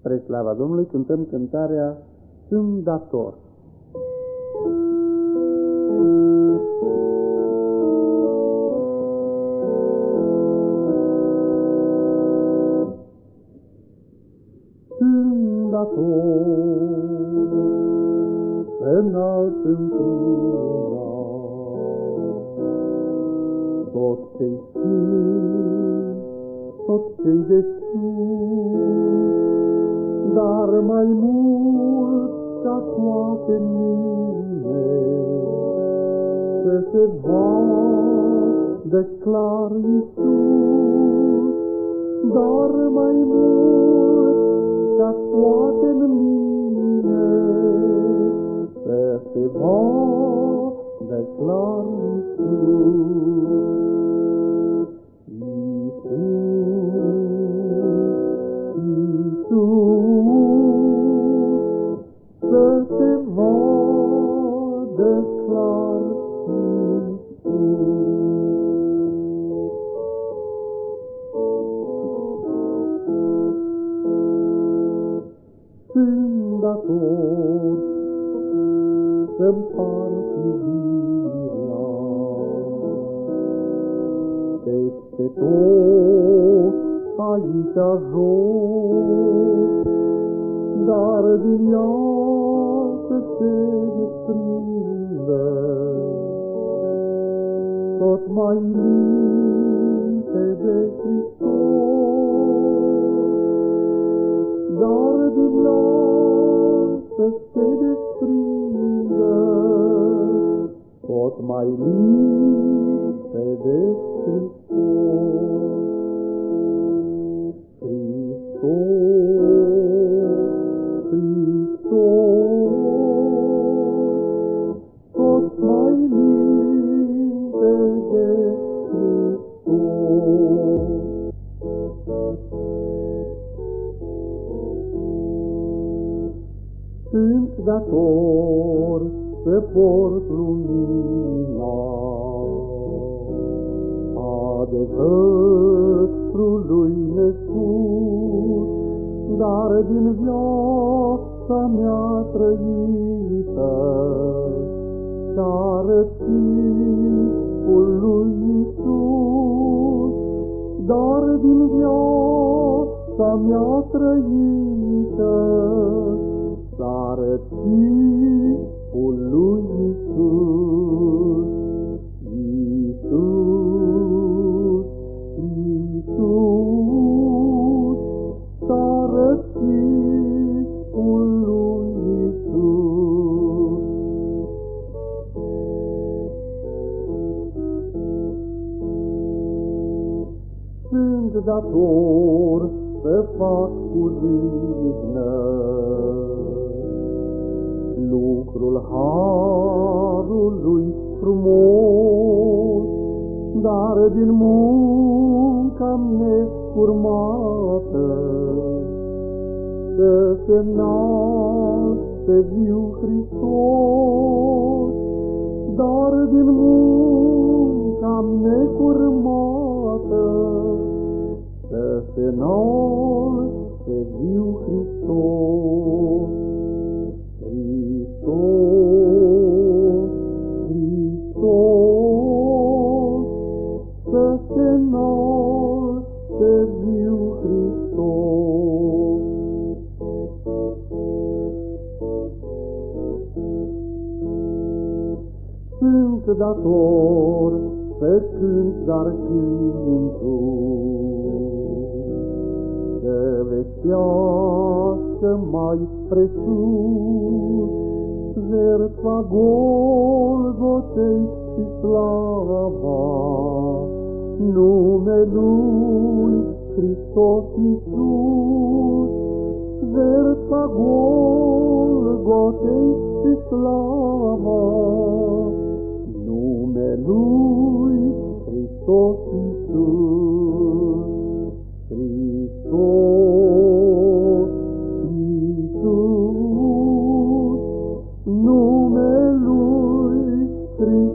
Spre slava Domnului cântăm cântarea Sunt dator. Sunt dator înalt într-una tot ce-i tot ce-i de dar mai mult ca toate mine, să se vadă clar Iisus, dar mai mult ca toate mine, Sunt dator să-mi part iubirea peste tot aici jos, dar din ea tot mai limpede Hristos dar din ea să se desprindă tot mai limpede Hristos. Hristos, dator să port lumina. Adevărului nespus, dar din viața mea trăită și-arăt lui Iisus, dar din viața mea trăită arăt chipul lui Iisus. Iisus, Iisus, s-arăt chipul lui Iisus. Sunt dator să fac cu râvnă lucrul harului frumos, dar din munca necurmată să se naște viu Hristos, dar din munca necurmată să se naște sunt dator să cânt, dar cântul să vestească mai presus jertfa Golgotei și slava numelui Hristos Iisus. Jertfa Golgotei și slava lui Hristos Iisus, Hristos Iisus, nume lui Hristos.